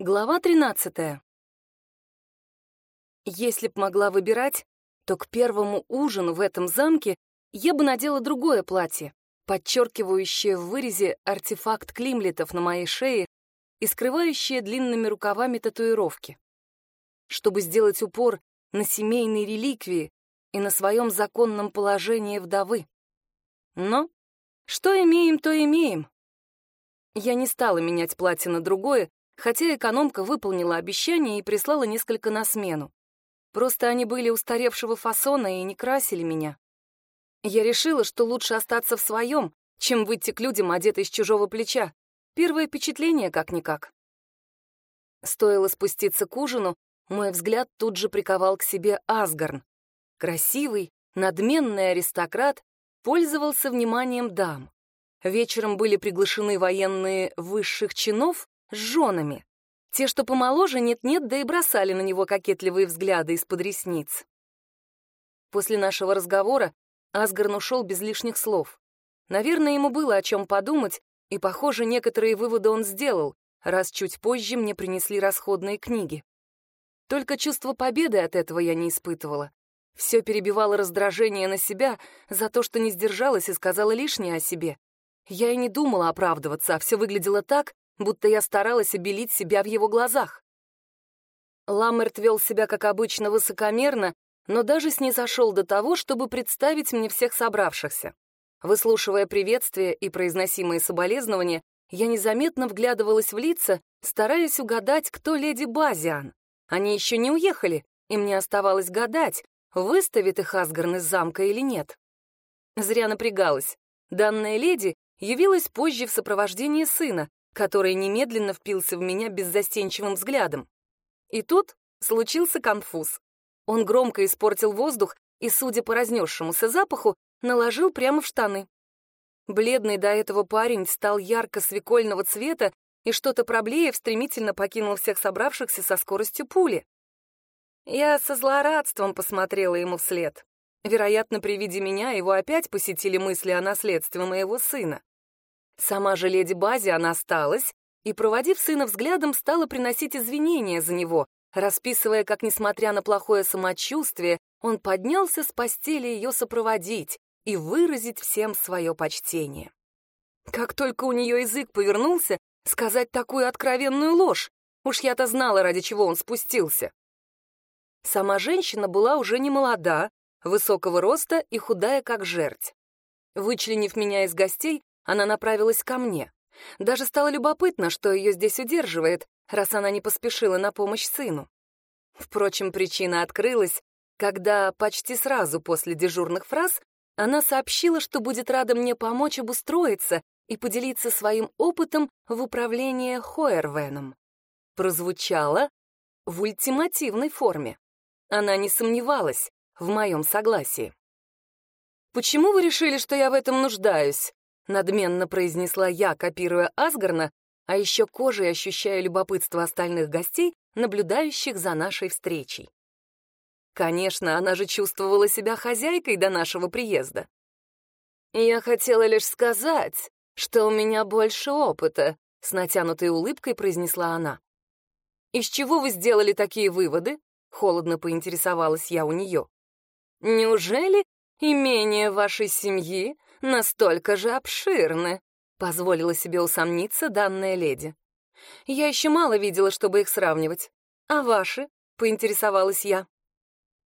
Глава 13. Если б могла выбирать, то к первому ужину в этом замке я бы надела другое платье, подчеркивающее в вырезе артефакт климлетов на моей шее и скрывающее длинными рукавами татуировки. Чтобы сделать упор на семейные реликвии и на своем законном положении вдовы. Но что имеем, то имеем. Я не стала менять платье на другое, хотя экономка выполнила обещание и прислала несколько на смену. Просто они были устаревшего фасона и не красили меня. Я решила, что лучше остаться в своем, чем выйти к людям, одетой с чужого плеча. Первое впечатление как-никак. Стоило спуститься к ужину, мой взгляд тут же приковал к себе Асгарн. Красивый, надменный аристократ пользовался вниманием дам. Вечером были приглашены военные высших чинов с женами. Те, что помоложе, нет-нет, да и бросали на него кокетливые взгляды из-под ресниц. После нашего разговора Асгарн ушел без лишних слов. Наверное, ему было о чем подумать, и, похоже, некоторые выводы он сделал, раз чуть позже мне принесли расходные книги. Только чувство победы от этого я не испытывала. Все перебивало раздражение на себя за то, что не сдержалась и сказала лишнее о себе. Я и не думала оправдываться, а все выглядело так, будто я старалась обелить себя в его глазах. Ламерт вел себя, как обычно, высокомерно, но даже снизошел до того, чтобы представить мне всех собравшихся. Выслушивая приветствия и произносимые соболезнования, я незаметно вглядывалась в лица, стараясь угадать, кто леди Базиан. Они еще не уехали, и мне оставалось гадать, выставит их Асгарн из замка или нет. Зря напрягалась. Данная леди явилась позже в сопровождении сына, который немедленно впился в меня беззастенчивым взглядом. И тут случился конфуз. Он громко испортил воздух и, судя по разнесшемуся запаху, наложил прямо в штаны. Бледный до этого парень стал ярко-свекольного цвета и что-то проблеев стремительно покинул всех собравшихся со скоростью пули. Я со злорадством посмотрела ему вслед. Вероятно, при виде меня его опять посетили мысли о наследстве моего сына. Сама же леди Бази она осталась и, проводив сына взглядом, стала приносить извинения за него, расписывая, как, несмотря на плохое самочувствие, он поднялся с постели ее сопроводить и выразить всем свое почтение. Как только у нее язык повернулся, сказать такую откровенную ложь, уж я-то знала, ради чего он спустился. Сама женщина была уже не молода, высокого роста и худая, как жерть. Вычленив меня из гостей, она направилась ко мне. Даже стало любопытно, что ее здесь удерживает, раз она не поспешила на помощь сыну. Впрочем, причина открылась, когда почти сразу после дежурных фраз она сообщила, что будет рада мне помочь обустроиться и поделиться своим опытом в управлении Хоервеном. Прозвучало в ультимативной форме. Она не сомневалась в моем согласии. «Почему вы решили, что я в этом нуждаюсь?» Надменно произнесла я, копируя Асгарна, а еще кожей ощущая любопытство остальных гостей, наблюдающих за нашей встречей. Конечно, она же чувствовала себя хозяйкой до нашего приезда. «Я хотела лишь сказать, что у меня больше опыта», — с натянутой улыбкой произнесла она. «Из чего вы сделали такие выводы?» — холодно поинтересовалась я у нее. «Неужели имение вашей семьи настолько же обширны», — позволила себе усомниться данная леди. «Я еще мало видела, чтобы их сравнивать. А ваши?» — поинтересовалась я.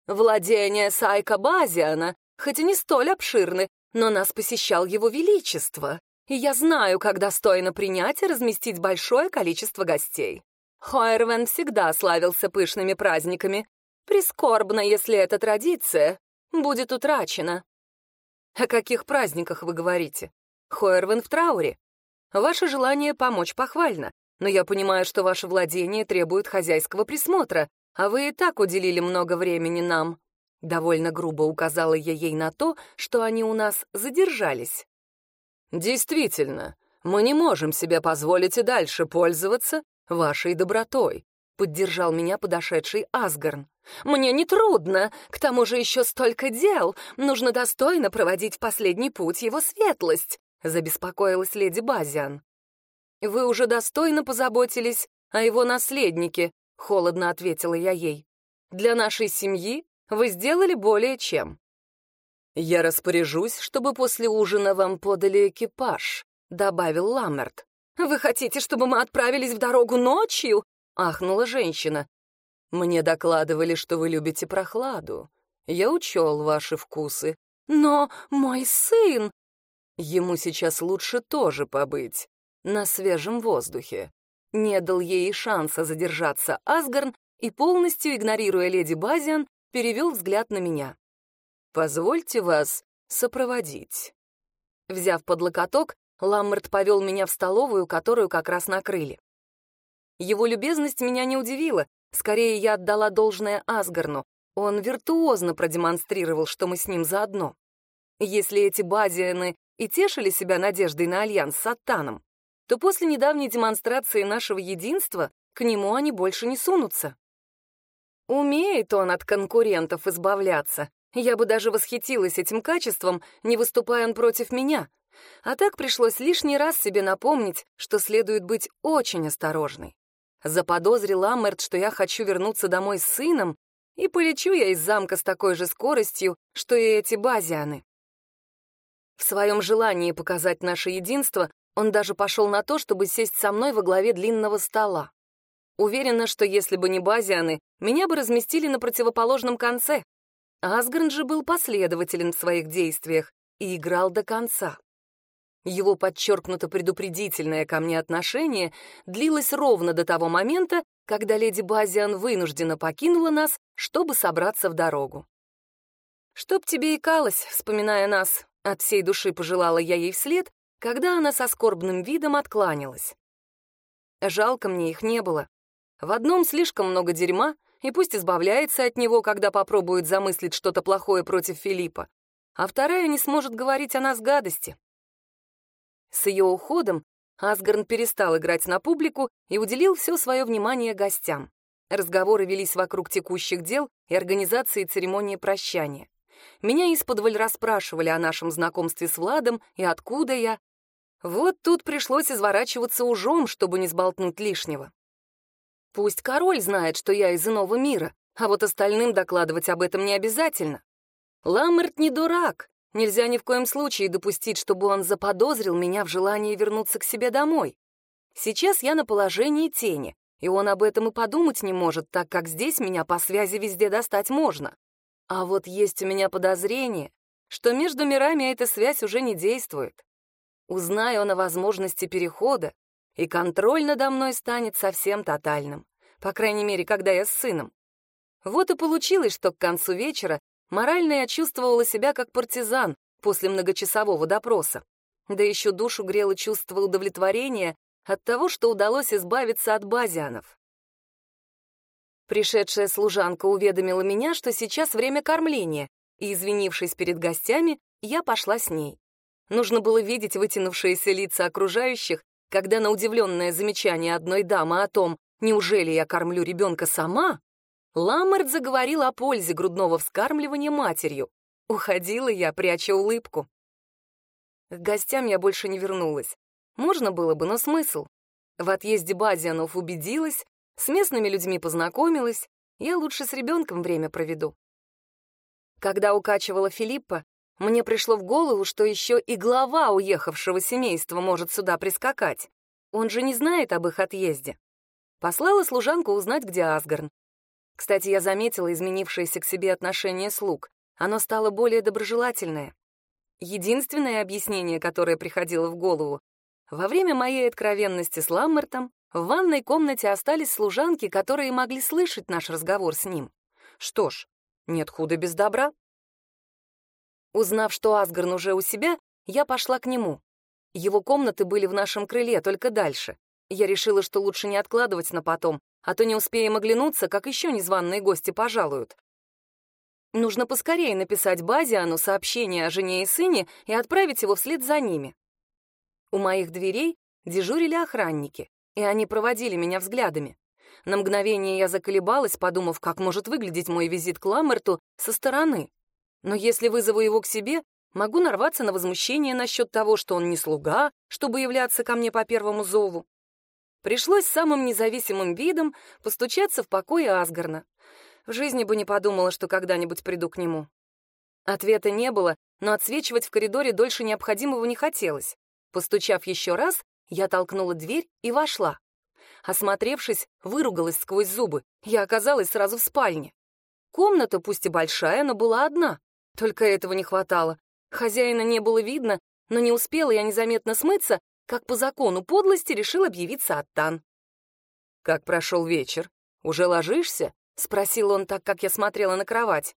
«Владения Сайка Базиана, хоть и не столь обширны, но нас посещал его величество, и я знаю, как достойно принять и разместить большое количество гостей. Хойервен всегда славился пышными праздниками. Прискорбно, если эта традиция будет утрачена. О каких праздниках вы говорите? Хоервен в трауре. Ваше желание помочь похвально, но я понимаю, что ваше владение требует хозяйского присмотра, а вы и так уделили много времени нам. Довольно грубо указала я ей на то, что они у нас задержались. Действительно, мы не можем себе позволить и дальше пользоваться вашей добротой, поддержал меня подошедший Асгарн. Мне не трудно, к тому же еще столько дел. Нужно достойно проводить в последний путь его светлость», — забеспокоилась леди Базиан. «Вы уже достойно позаботились а его наследники», — холодно ответила я ей. «Для нашей семьи вы сделали более чем». «Я распоряжусь, чтобы после ужина вам подали экипаж», — добавил Ламмерт. «Вы хотите, чтобы мы отправились в дорогу ночью?» — ахнула женщина. «Мне докладывали, что вы любите прохладу. Я учел ваши вкусы». «Но мой сын...» Ему сейчас лучше тоже побыть на свежем воздухе. Не дал ей шанса задержаться Асгарн и, полностью игнорируя леди Базиан, перевел взгляд на меня. «Позвольте вас сопроводить». Взяв под локоток, Ламмерт повел меня в столовую, которую как раз накрыли. Его любезность меня не удивила, скорее я отдала должное Асгарну. Он виртуозно продемонстрировал, что мы с ним заодно. Если эти базианы и тешили себя надеждой на альянс с Аттаном, то после недавней демонстрации нашего единства к нему они больше не сунутся. Умеет он от конкурентов избавляться. Я бы даже восхитилась этим качеством, не выступая он против меня — а так пришлось лишний раз себе напомнить, что следует быть очень осторожной. Заподозрил Аммерт, что я хочу вернуться домой с сыном, и полечу я из замка с такой же скоростью, что и эти базианы. В своем желании показать наше единство он даже пошел на то, чтобы сесть со мной во главе длинного стола. Уверена, что если бы не базианы, меня бы разместили на противоположном конце. Асгарн же был последователен в своих действиях и играл до конца. Его подчеркнуто предупредительное ко мне отношение длилось ровно до того момента, когда леди Базиан вынужденно покинула нас, чтобы собраться в дорогу. «Чтоб тебе икалось», вспоминая нас, от всей души пожелала я ей вслед, когда она со скорбным видом откланялась. Жалко мне их не было. В одном слишком много дерьма, и пусть избавляется от него, когда попробует замыслить что-то плохое против Филиппа, а вторая не сможет говорить о нас гадости. С ее уходом Асгарн перестал играть на публику и уделил все свое внимание гостям. Разговоры велись вокруг текущих дел и организации церемонии прощания. Меня из-под расспрашивали о нашем знакомстве с Владом и откуда я. Вот тут пришлось изворачиваться ужом, чтобы не сболтнуть лишнего. Пусть король знает, что я из иного мира, а вот остальным докладывать об этом не обязательно. Ламерт не дурак, Нельзя ни в коем случае допустить, чтобы он заподозрил меня в желании вернуться к себе домой. Сейчас я на положении тени, и он об этом и подумать не может, так как здесь меня по связи везде достать можно. А вот есть у меня подозрение, что между мирами эта связь уже не действует. Узнаю он о возможности перехода, и контроль надо мной станет совсем тотальным, по крайней мере, когда я с сыном. Вот и получилось, что к концу вечера Морально я чувствовала себя как партизан после многочасового допроса. Да еще душу грело чувство удовлетворения от того, что удалось избавиться от базианов. Пришедшая служанка уведомила меня, что сейчас время кормления, и, извинившись перед гостями, я пошла с ней. Нужно было видеть вытянувшиеся лица окружающих, когда на удивленное замечание одной дамы о том, неужели я кормлю ребенка сама, Ламмерт заговорил о пользе грудного вскармливания матерью. Уходила я, пряча улыбку. К гостям я больше не вернулась. Можно было бы, но смысл? В отъезде Базианов убедилась, с местными людьми познакомилась, я лучше с ребенком время проведу. Когда укачивала Филиппа, мне пришло в голову, что еще и глава уехавшего семейства может сюда прискакать. Он же не знает об их отъезде. Послала служанку узнать, где Асгарн. Кстати, я заметила изменившееся к себе отношение слуг. Оно стало более доброжелательное. Единственное объяснение, которое приходило в голову, во время моей откровенности с Ламмертом в ванной комнате остались служанки, которые могли слышать наш разговор с ним. Что ж, нет худа без добра. Узнав, что Асгарн уже у себя, я пошла к нему. Его комнаты были в нашем крыле, только дальше. Я решила, что лучше не откладывать на потом, а то не успеем оглянуться, как еще незваные гости пожалуют. Нужно поскорее написать Базиану сообщение о жене и сыне и отправить его вслед за ними. У моих дверей дежурили охранники, и они проводили меня взглядами. На мгновение я заколебалась, подумав, как может выглядеть мой визит к Ламерту со стороны. Но если вызову его к себе, могу нарваться на возмущение насчет того, что он не слуга, чтобы являться ко мне по первому зову. Пришлось самым независимым видом постучаться в покой Асгарна. В жизни бы не подумала, что когда-нибудь приду к нему. Ответа не было, но отсвечивать в коридоре дольше необходимого не хотелось. Постучав еще раз, я толкнула дверь и вошла. Осмотревшись, выругалась сквозь зубы. Я оказалась сразу в спальне. Комната, пусть и большая, но была одна. Только этого не хватало. Хозяина не было видно, но не успела я незаметно смыться, как по закону подлости решил объявиться Аттан. «Как прошел вечер? Уже ложишься?» — спросил он так, как я смотрела на кровать.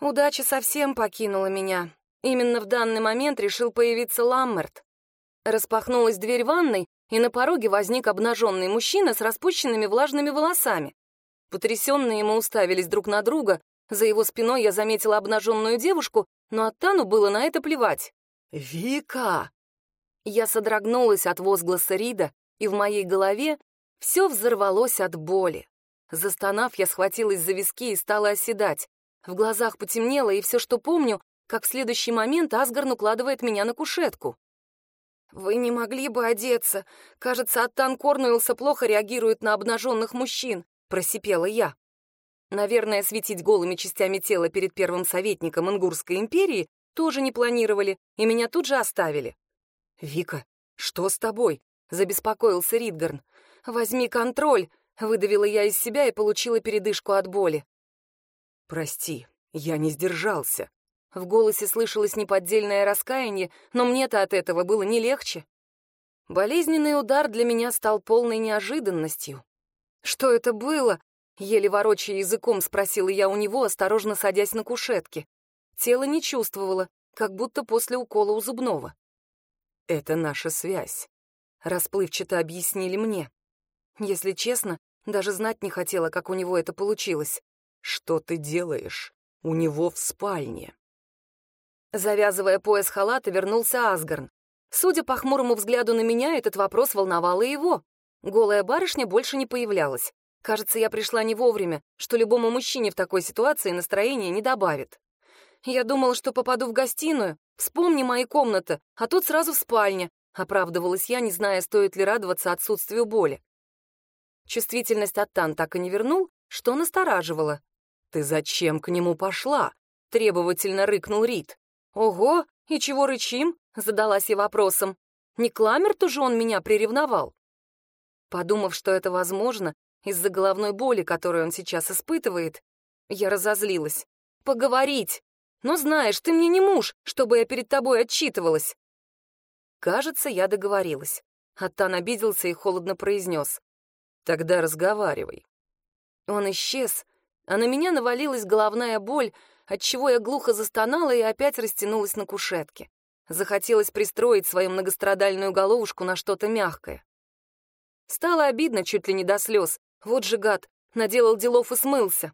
Удача совсем покинула меня. Именно в данный момент решил появиться Ламмерт. Распахнулась дверь ванной, и на пороге возник обнаженный мужчина с распущенными влажными волосами. Потрясенные мы уставились друг на друга. За его спиной я заметила обнаженную девушку, но Аттану было на это плевать. «Вика!» Я содрогнулась от возгласа Рида, и в моей голове все взорвалось от боли. Застонав, я схватилась за виски и стала оседать. В глазах потемнело, и все, что помню, как в следующий момент Асгарн укладывает меня на кушетку. «Вы не могли бы одеться? Кажется, Аттан Корнуэлса плохо реагирует на обнаженных мужчин», — просипела я. Наверное, светить голыми частями тела перед первым советником Ингурской империи тоже не планировали, и меня тут же оставили. «Вика, что с тобой?» — забеспокоился Ридгарн. «Возьми контроль», — выдавила я из себя и получила передышку от боли. «Прости, я не сдержался». В голосе слышалось неподдельное раскаяние, но мне-то от этого было не легче. Болезненный удар для меня стал полной неожиданностью. «Что это было?» — еле ворочая языком спросила я у него, осторожно садясь на кушетке. Тело не чувствовало, как будто после укола у зубного. «Это наша связь», — расплывчато объяснили мне. Если честно, даже знать не хотела, как у него это получилось. «Что ты делаешь? У него в спальне». Завязывая пояс халата, вернулся Асгарн. Судя по хмурому взгляду на меня, этот вопрос волновал и его. Голая барышня больше не появлялась. Кажется, я пришла не вовремя, что любому мужчине в такой ситуации настроение не добавит. Я думала, что попаду в гостиную. Вспомни мои комнаты, а тут сразу в спальне. Оправдывалась я, не зная, стоит ли радоваться отсутствию боли. Чувствительность от Тан так и не вернул, что настораживало. «Ты зачем к нему пошла?» — требовательно рыкнул Рид. «Ого, и чего рычим?» — задалась я вопросом. «Не Кламерту же он меня приревновал?» Подумав, что это возможно, из-за головной боли, которую он сейчас испытывает, я разозлилась. «Поговорить! Но знаешь, ты мне не муж, чтобы я перед тобой отчитывалась. Кажется, я договорилась. Аттан обиделся и холодно произнес. Тогда разговаривай. Он исчез, а на меня навалилась головная боль, отчего я глухо застонала и опять растянулась на кушетке. Захотелось пристроить свою многострадальную головушку на что-то мягкое. Стало обидно чуть ли не до слез. Вот же гад, наделал делов и смылся.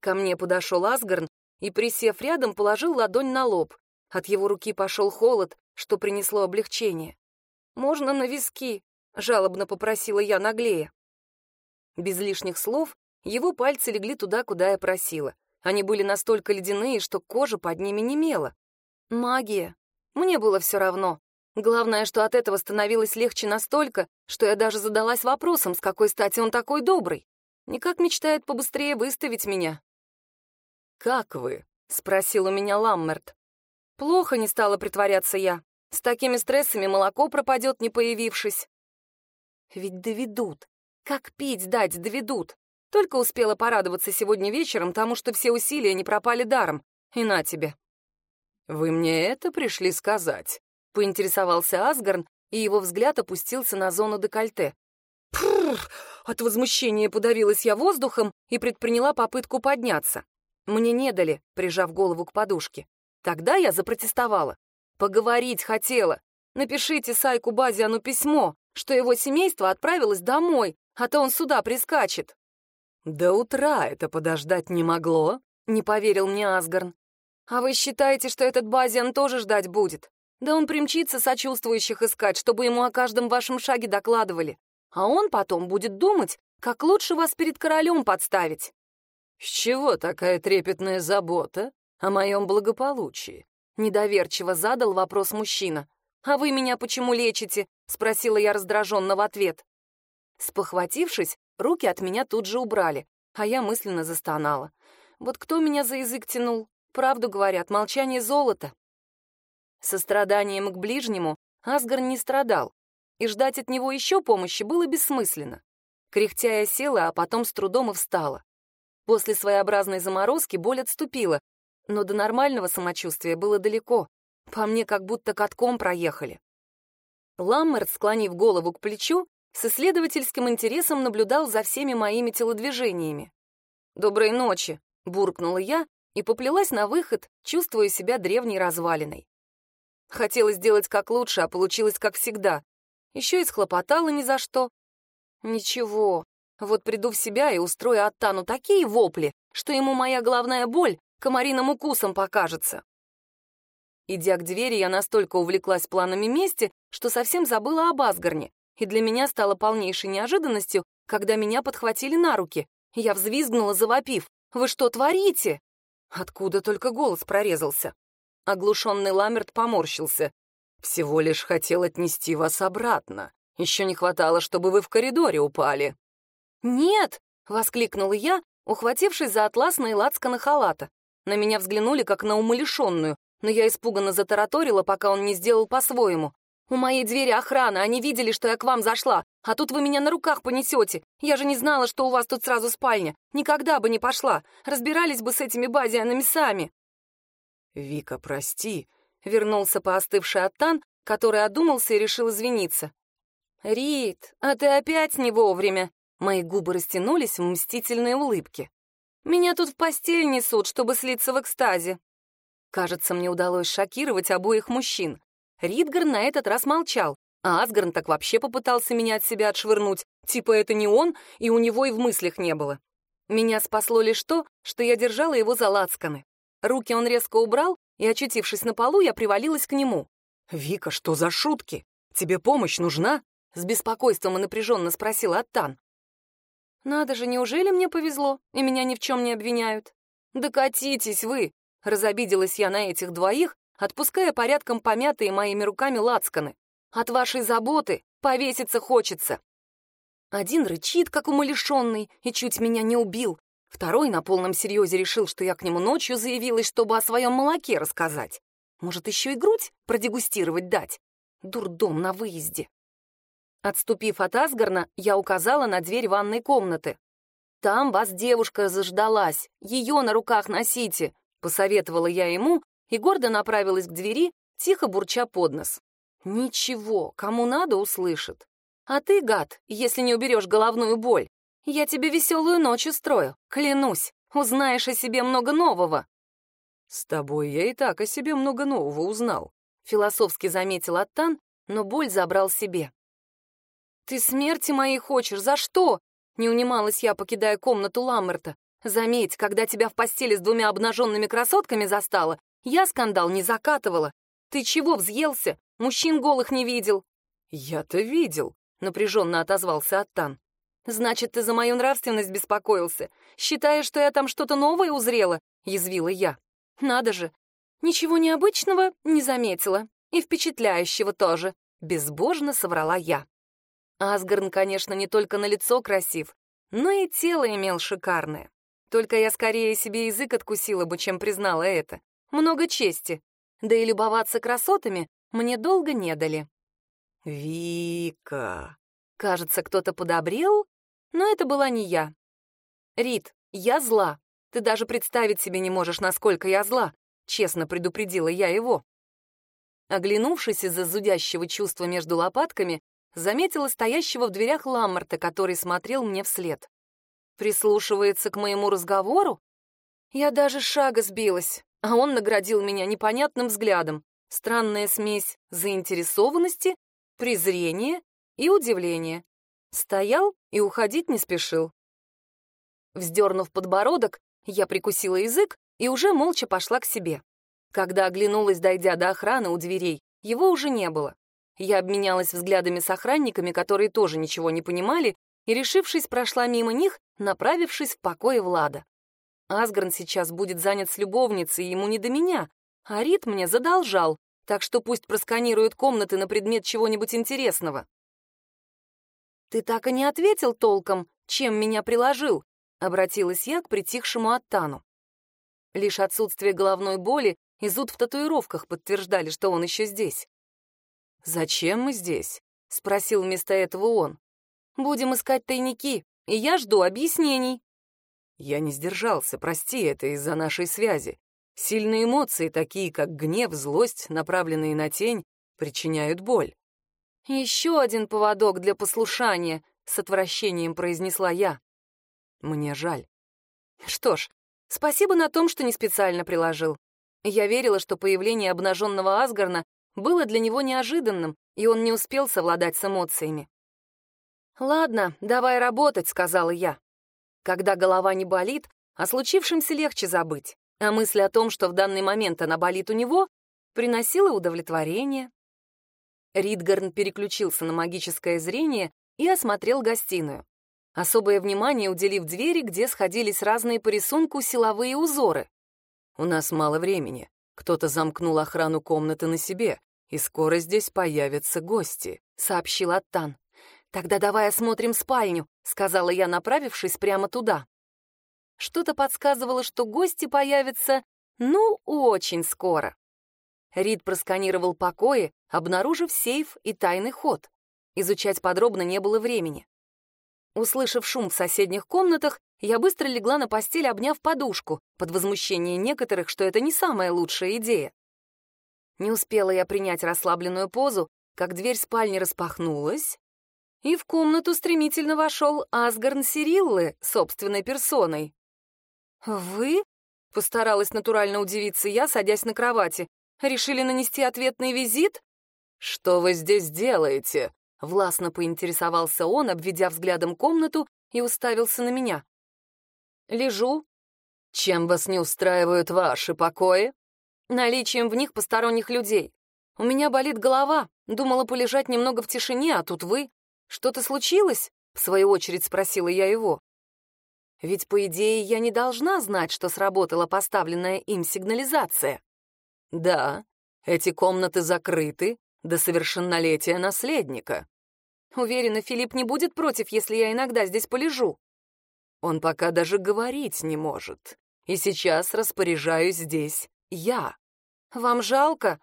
Ко мне подошел Асгарн и, присев рядом, положил ладонь на лоб. От его руки пошел холод, что принесло облегчение. «Можно на виски?» — жалобно попросила я наглее. Без лишних слов его пальцы легли туда, куда я просила. Они были настолько ледяные, что кожа под ними немела. Магия. Мне было все равно. Главное, что от этого становилось легче настолько, что я даже задалась вопросом, с какой стати он такой добрый. Никак мечтает побыстрее выставить меня. «Как вы?» — спросил у меня Ламмерт. «Плохо не стала притворяться я. С такими стрессами молоко пропадет, не появившись». «Ведь доведут. Как пить дать доведут. Только успела порадоваться сегодня вечером тому, что все усилия не пропали даром. И на тебе». «Вы мне это пришли сказать?» — поинтересовался Асгарн, и его взгляд опустился на зону декольте. Прррр! От возмущения подавилась я воздухом и предприняла попытку подняться. Мне не дали, прижав голову к подушке. Тогда я запротестовала. Поговорить хотела. Напишите Сайку Базиану письмо, что его семейство отправилось домой, а то он сюда прискачет. До утра это подождать не могло, не поверил мне Асгарн. А вы считаете, что этот Базиан тоже ждать будет? Да он примчится сочувствующих искать, чтобы ему о каждом вашем шаге докладывали. А он потом будет думать, как лучше вас перед королем подставить. «С чего такая трепетная забота о моем благополучии?» — недоверчиво задал вопрос мужчина. «А вы меня почему лечите?» — спросила я раздраженно в ответ. Спохватившись, руки от меня тут же убрали, а я мысленно застонала. Вот кто меня за язык тянул? Правду говорят, молчание золото. Состраданием к ближнему Асгар не страдал, и ждать от него еще помощи было бессмысленно. Кряхтя я села, а потом с трудом и встала. После своеобразной заморозки боль отступила, но до нормального самочувствия было далеко. По мне как будто катком проехали. Ламмерт, склонив голову к плечу, с исследовательским интересом наблюдал за всеми моими телодвижениями. «Доброй ночи», — буркнула я и поплелась на выход, чувствуя себя древней развалиной. Хотелось сделать как лучше, а получилось как всегда. Еще и схлопотала ни за что. Ничего, вот приду в себя и устрою Аттану такие вопли, что ему моя главная боль комариным укусом покажется. Идя к двери, я настолько увлеклась планами мести, что совсем забыла об Асгарне, и для меня стало полнейшей неожиданностью, когда меня подхватили на руки. Я взвизгнула, завопив. «Вы что творите?» Откуда только голос прорезался. Оглушенный Ламерт поморщился. «Всего лишь хотел отнести вас обратно. Еще не хватало, чтобы вы в коридоре упали». «Нет!» — воскликнула я, ухватившись за атласные лацканы халата. На меня взглянули, как на умалишенную, но я испуганно затараторила, пока он не сделал по-своему. «У моей двери охрана, они видели, что я к вам зашла, а тут вы меня на руках понесете. Я же не знала, что у вас тут сразу спальня. Никогда бы не пошла. Разбирались бы с этими базианами сами». «Вика, прости», — вернулся поостывший Аттан, который одумался и решил извиниться. «Рит, а ты опять не вовремя!» Мои губы растянулись в мстительной улыбке. «Меня тут в постель несут, чтобы слиться в экстазе». Кажется, мне удалось шокировать обоих мужчин. Ридгар на этот раз молчал, а Асгарн так вообще попытался меня от себя отшвырнуть, типа это не он, и у него и в мыслях не было. Меня спасло лишь то, что я держала его за лацканы. Руки он резко убрал, и, очутившись на полу, я привалилась к нему. «Вика, что за шутки? Тебе помощь нужна?» С беспокойством и напряженно спросил Аттан. «Надо же, неужели мне повезло, и меня ни в чем не обвиняют? Докатитесь вы!» Разобиделась я на этих двоих, отпуская порядком помятые моими руками лацканы. «От вашей заботы повеситься хочется!» Один рычит, как умалишенный, и чуть меня не убил. Второй на полном серьезе решил, что я к нему ночью заявилась, чтобы о своем молоке рассказать. Может, еще и грудь продегустировать дать? Дурдом на выезде. Отступив от Асгарна, я указала на дверь ванной комнаты. «Там вас девушка заждалась, ее на руках носите», — посоветовала я ему и гордо направилась к двери, тихо бурча под нос. «Ничего, кому надо, услышит. А ты, гад, если не уберешь головную боль, я тебе веселую ночь устрою, клянусь, узнаешь о себе много нового». «С тобой я и так о себе много нового узнал», — философски заметил Аттан, но боль забрал себе. «Ты смерти моей хочешь? За что?» Не унималась я, покидая комнату Ламмерта. «Заметь, когда тебя в постели с двумя обнаженными красотками застала, я скандал не закатывала. Ты чего взъелся? Мужчин голых не видел». «Я-то видел», — напряженно отозвался Аттан. «Значит, ты за мою нравственность беспокоился? Считаешь, что я там что-то новое узрела?» — язвила я. «Надо же! Ничего необычного не заметила. И впечатляющего тоже», — безбожно соврала я. Асгарн, конечно, не только на лицо красив, но и тело имел шикарное. Только я скорее себе язык откусила бы, чем признала это. Много чести. Да и любоваться красотами мне долго не дали. «Вика...» Кажется, кто-то подобрел, но это была не я. «Рит, я зла. Ты даже представить себе не можешь, насколько я зла», — честно предупредила я его. Оглянувшись из-за зудящего чувства между лопатками, заметила стоящего в дверях Ламмарта, который смотрел мне вслед. Прислушивается к моему разговору? Я даже шага сбилась, а он наградил меня непонятным взглядом. Странная смесь заинтересованности, презрения и удивления. Стоял и уходить не спешил. Вздернув подбородок, я прикусила язык и уже молча пошла к себе. Когда оглянулась, дойдя до охраны у дверей, его уже не было. Я обменялась взглядами с охранниками, которые тоже ничего не понимали, и, решившись, прошла мимо них, направившись в покое Влада. Асгарн сейчас будет занят с любовницей, ему не до меня, а Рит мне задолжал, так что пусть просканируют комнаты на предмет чего-нибудь интересного. «Ты так и не ответил толком, чем меня приложил», — обратилась я к притихшему Аттану. Лишь отсутствие головной боли и зуд в татуировках подтверждали, что он еще здесь. «Зачем мы здесь?» — спросил вместо этого он. «Будем искать тайники, и я жду объяснений». Я не сдержался, прости, это из-за нашей связи. Сильные эмоции, такие как гнев, злость, направленные на тень, причиняют боль. «Еще один поводок для послушания», — с отвращением произнесла я. «Мне жаль». «Что ж, спасибо на том, что не специально приложил. Я верила, что появление обнаженного Асгарна было для него неожиданным, и он не успел совладать с эмоциями. «Ладно, давай работать», — сказала я. Когда голова не болит, о случившемся легче забыть, а мысль о том, что в данный момент она болит у него, приносила удовлетворение. Ридгарн переключился на магическое зрение и осмотрел гостиную. Особое внимание уделив двери, где сходились разные по рисунку силовые узоры. «У нас мало времени. Кто-то замкнул охрану комнаты на себе, и скоро здесь появятся гости», — сообщил Аттан. «Тогда давай осмотрим спальню», — сказала я, направившись прямо туда. Что-то подсказывало, что гости появятся, ну, очень скоро. Рид просканировал покои, обнаружив сейф и тайный ход. Изучать подробно не было времени. Услышав шум в соседних комнатах, я быстро легла на постель, обняв подушку, под возмущение некоторых, что это не самая лучшая идея. Не успела я принять расслабленную позу, как дверь спальни распахнулась, и в комнату стремительно вошел Асгарн Сириллы собственной персоной. «Вы?» — постаралась натурально удивиться я, садясь на кровати. «Решили нанести ответный визит?» «Что вы здесь делаете?» — властно поинтересовался он, обведя взглядом комнату и уставился на меня. «Лежу». «Чем вас не устраивают ваши покои?» «Наличием в них посторонних людей. У меня болит голова, думала полежать немного в тишине, а тут вы. «Что-то случилось?» — в свою очередь спросила я его. Ведь, по идее, я не должна знать, что сработала поставленная им сигнализация. Да, эти комнаты закрыты до совершеннолетия наследника. Уверена, Филипп не будет против, если я иногда здесь полежу. Он пока даже говорить не может. И сейчас распоряжаюсь здесь я. Вам жалко?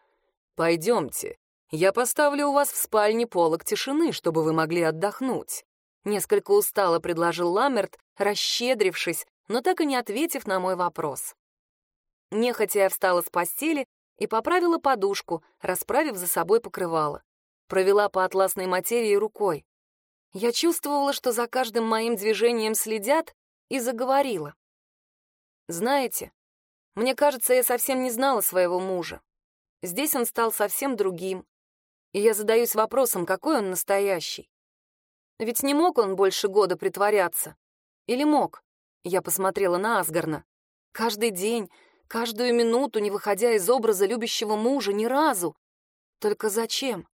Пойдемте, я поставлю у вас в спальне полок тишины, чтобы вы могли отдохнуть. Несколько устало предложил Ламерт, расщедрившись, но так и не ответив на мой вопрос. Нехотя я встала с постели и поправила подушку, расправив за собой покрывало. Провела по атласной материи рукой. Я чувствовала, что за каждым моим движением следят, и заговорила. Знаете, мне кажется, я совсем не знала своего мужа. Здесь он стал совсем другим, и я задаюсь вопросом, какой он настоящий. Ведь не мог он больше года притворяться. Или мог? Я посмотрела на Асгарна. Каждый день, каждую минуту, не выходя из образа любящего мужа, ни разу. Только зачем?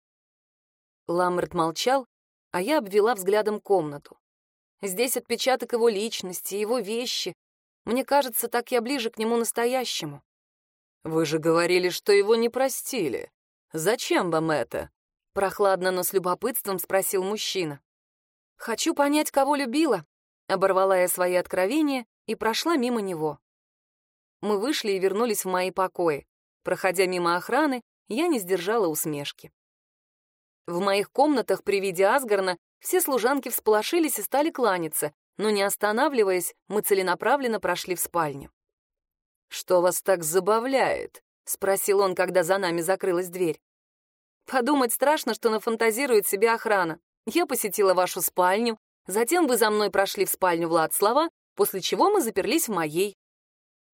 Ламерт молчал, а я обвела взглядом комнату. Здесь отпечаток его личности, его вещи. Мне кажется, так я ближе к нему настоящему. Вы же говорили, что его не простили. Зачем вам это?» Прохладно, но с любопытством спросил мужчина. «Хочу понять, кого любила», — оборвала я свои откровения и прошла мимо него. Мы вышли и вернулись в мои покои. Проходя мимо охраны, я не сдержала усмешки. В моих комнатах при виде Асгарна все служанки всполошились и стали кланяться, но не останавливаясь, мы целенаправленно прошли в спальню. «Что вас так забавляет?» — спросил он, когда за нами закрылась дверь. «Подумать страшно, что нафантазирует себе охрана. Я посетила вашу спальню, затем вы за мной прошли в спальню Владслава, после чего мы заперлись в моей».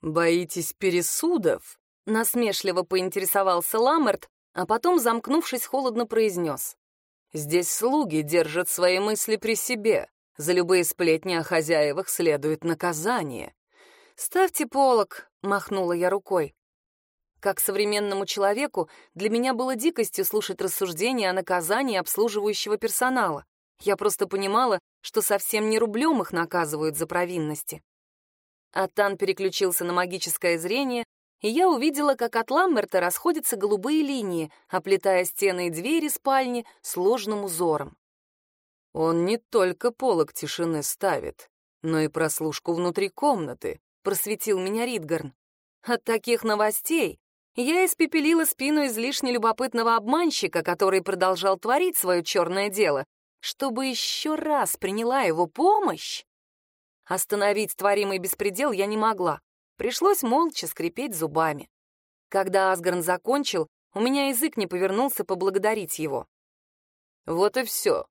«Боитесь пересудов?» — насмешливо поинтересовался Ламерт, а потом, замкнувшись, холодно произнес. «Здесь слуги держат свои мысли при себе. За любые сплетни о хозяевах следует наказание». «Ставьте полок», — махнула я рукой. Как современному человеку, для меня было дикостью слушать рассуждения о наказании обслуживающего персонала. Я просто понимала, что совсем не рублем их наказывают за провинности. Атан переключился на магическое зрение и я увидела, как от Ламберта расходятся голубые линии, оплетая стены и двери спальни сложным узором. «Он не только полог тишины ставит, но и прослушку внутри комнаты», — просветил меня Ридгарн. От таких новостей я испепелила спину излишне любопытного обманщика, который продолжал творить свое черное дело, чтобы еще раз приняла его помощь. Остановить творимый беспредел я не могла. Пришлось молча скрипеть зубами. Когда Асгарн закончил, у меня язык не повернулся поблагодарить его. «Вот и все.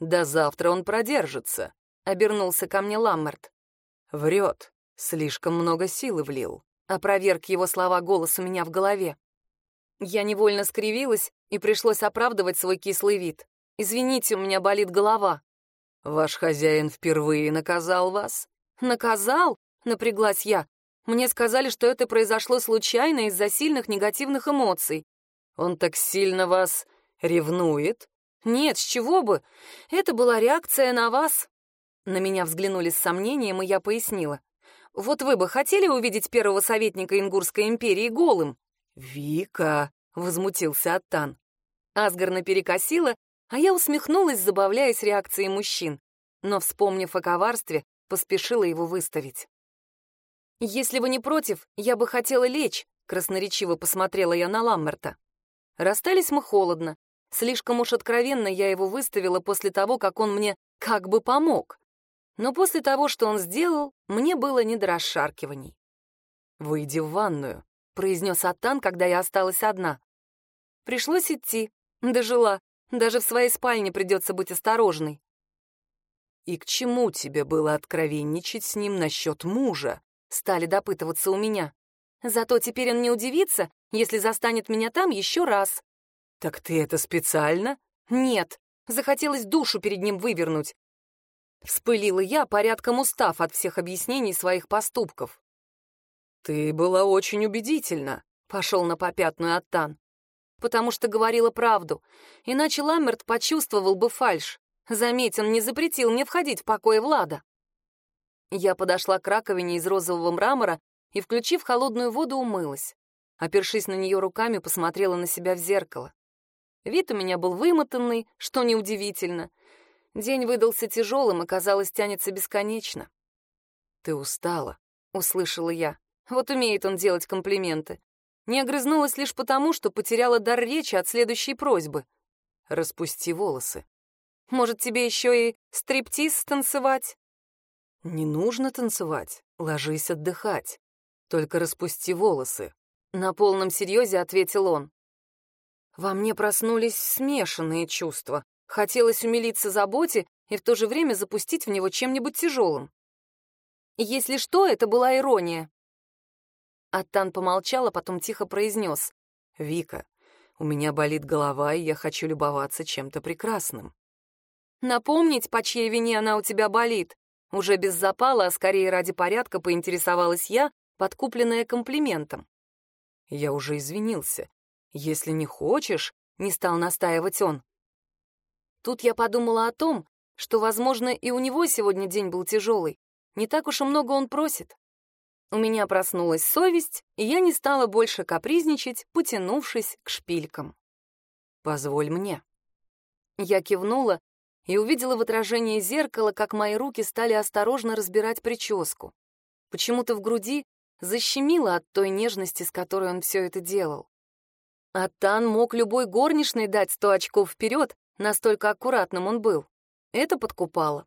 До завтра он продержится», — обернулся ко мне Ламмерт. «Врет. Слишком много силы влил», — опроверг его слова голос у меня в голове. Я невольно скривилась, и пришлось оправдывать свой кислый вид. «Извините, у меня болит голова». «Ваш хозяин впервые наказал вас?» «Наказал?» — напряглась я. Мне сказали, что это произошло случайно из-за сильных негативных эмоций. Он так сильно вас ревнует? Нет, с чего бы? Это была реакция на вас. На меня взглянули с сомнением, и я пояснила. Вот вы бы хотели увидеть первого советника Ингурской империи голым? Вика, возмутился Аттан. Асгарна перекосила, а я усмехнулась, забавляясь реакцией мужчин. Но, вспомнив о коварстве, поспешила его выставить. «Если вы не против, я бы хотела лечь», — красноречиво посмотрела я на Ламмерта. Расстались мы холодно. Слишком уж откровенно я его выставила после того, как он мне как бы помог. Но после того, что он сделал, мне было не до расшаркиваний. «Выйди в ванную», — произнес Аттан, когда я осталась одна. Пришлось идти. Дожила. Даже в своей спальне придется быть осторожной. «И к чему тебе было откровенничать с ним насчет мужа?» Стали допытываться у меня. Зато теперь он не удивится, если застанет меня там еще раз. Так ты это специально? Нет, захотелось душу перед ним вывернуть. Вспылила я, порядком устав от всех объяснений своих поступков. Ты была очень убедительна, пошел на попятную Аттан. Потому что говорила правду, иначе Ламмерт почувствовал бы фальшь. Заметь, он не запретил мне входить в покое Влада. Я подошла к раковине из розового мрамора и, включив холодную воду, умылась. Опершись на нее руками, посмотрела на себя в зеркало. Вид у меня был вымотанный, что неудивительно. День выдался тяжелым и, казалось, тянется бесконечно. «Ты устала», — услышала я. Вот умеет он делать комплименты. Не огрызнулась лишь потому, что потеряла дар речи от следующей просьбы. «Распусти волосы». «Может, тебе еще и стриптиз станцевать?» «Не нужно танцевать, ложись отдыхать. Только распусти волосы», — на полном серьезе ответил он. Во мне проснулись смешанные чувства. Хотелось умилиться заботе и в то же время запустить в него чем-нибудь тяжелым. Если что, это была ирония. Аттан помолчал, а потом тихо произнес. «Вика, у меня болит голова, и я хочу любоваться чем-то прекрасным». «Напомнить, по чьей вине она у тебя болит?» Уже без запала, а скорее ради порядка, поинтересовалась я, подкупленная комплиментом. Я уже извинился. Если не хочешь, не стал настаивать он. Тут я подумала о том, что, возможно, и у него сегодня день был тяжелый. Не так уж и много он просит. У меня проснулась совесть, и я не стала больше капризничать, потянувшись к шпилькам. «Позволь мне». Я кивнула и увидела в отражении зеркала, как мои руки стали осторожно разбирать прическу. Почему-то в груди защемило от той нежности, с которой он все это делал. Аттан мог любой горничной дать сто очков вперед, настолько аккуратным он был. Это подкупало.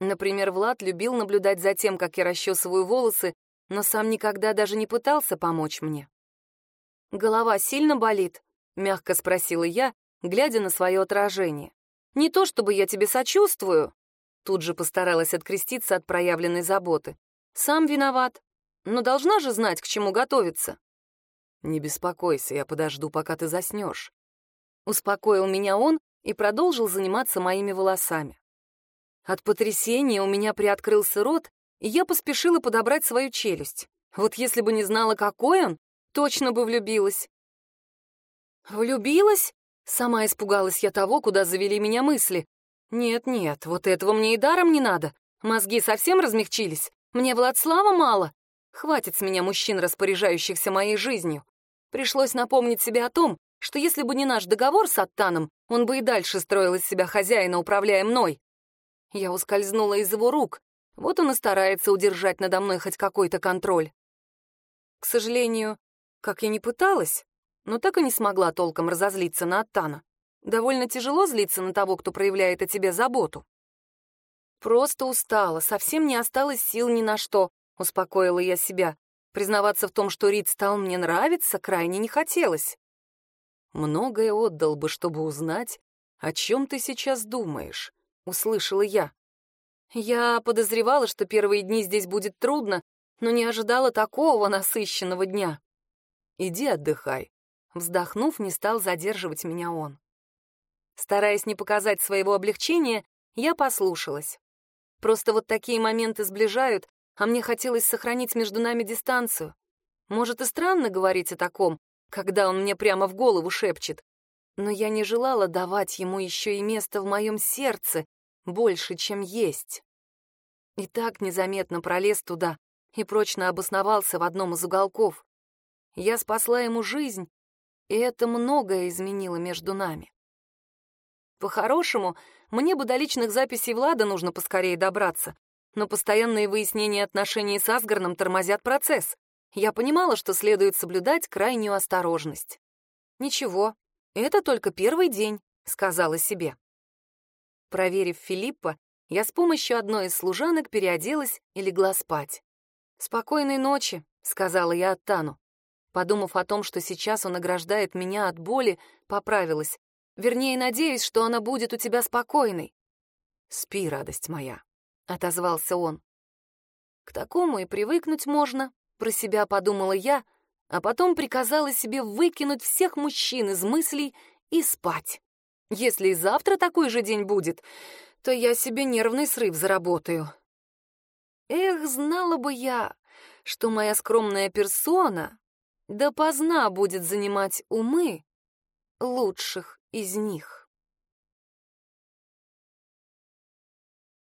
Например, Влад любил наблюдать за тем, как я расчесываю волосы, но сам никогда даже не пытался помочь мне. «Голова сильно болит?» — мягко спросила я, глядя на свое отражение. Не то чтобы я тебе сочувствую. Тут же постаралась откреститься от проявленной заботы. Сам виноват. Но должна же знать, к чему готовиться. Не беспокойся, я подожду, пока ты заснешь. Успокоил меня он и продолжил заниматься моими волосами. От потрясения у меня приоткрылся рот, и я поспешила подобрать свою челюсть. Вот если бы не знала, какой он, точно бы влюбилась. Влюбилась? Сама испугалась я того, куда завели меня мысли. Нет-нет, вот этого мне и даром не надо. Мозги совсем размягчились. Мне Владслава мало. Хватит с меня мужчин, распоряжающихся моей жизнью. Пришлось напомнить себе о том, что если бы не наш договор с Аттаном, он бы и дальше строил из себя хозяина, управляя мной. Я ускользнула из его рук, вот он и старается удержать надо мной хоть какой-то контроль. К сожалению, как я не пыталась, но так и не смогла толком разозлиться на Аттана. Довольно тяжело злиться на того, кто проявляет о тебе заботу. Просто устала, совсем не осталось сил ни на что, успокоила я себя. Признаваться в том, что Рид стал мне нравиться, крайне не хотелось. Многое отдал бы, чтобы узнать, о чем ты сейчас думаешь, услышала я. Я подозревала, что первые дни здесь будет трудно, но не ожидала такого насыщенного дня. Иди отдыхай. Вздохнув, не стал задерживать меня он. Стараясь не показать своего облегчения, я послушалась. Просто вот такие моменты сближают, а мне хотелось сохранить между нами дистанцию. Может, и странно говорить о таком, когда он мне прямо в голову шепчет, но я не желала давать ему еще и место в моем сердце больше, чем есть. И так незаметно пролез туда и прочно обосновался в одном из уголков. Я спасла ему жизнь, и это многое изменило между нами. По-хорошему, мне бы до личных записей Влада нужно поскорее добраться, но постоянные выяснения отношений с Асгарном тормозят процесс. Я понимала, что следует соблюдать крайнюю осторожность. «Ничего, это только первый день», — сказала себе. Проверив Филиппа, я с помощью одной из служанок переоделась и легла спать. «Спокойной ночи», — сказала я Аттану. Подумав о том, что сейчас он ограждает меня от боли, поправилась. Вернее, надеюсь, что она будет у тебя спокойной. «Спи, радость моя», — отозвался он. «К такому и привыкнуть можно», — про себя подумала я, а потом приказала себе выкинуть всех мужчин из мыслей и спать. Если и завтра такой же день будет, то я себе нервный срыв заработаю. Эх, знала бы я, что моя скромная персона допоздна будет занимать умы лучших из них.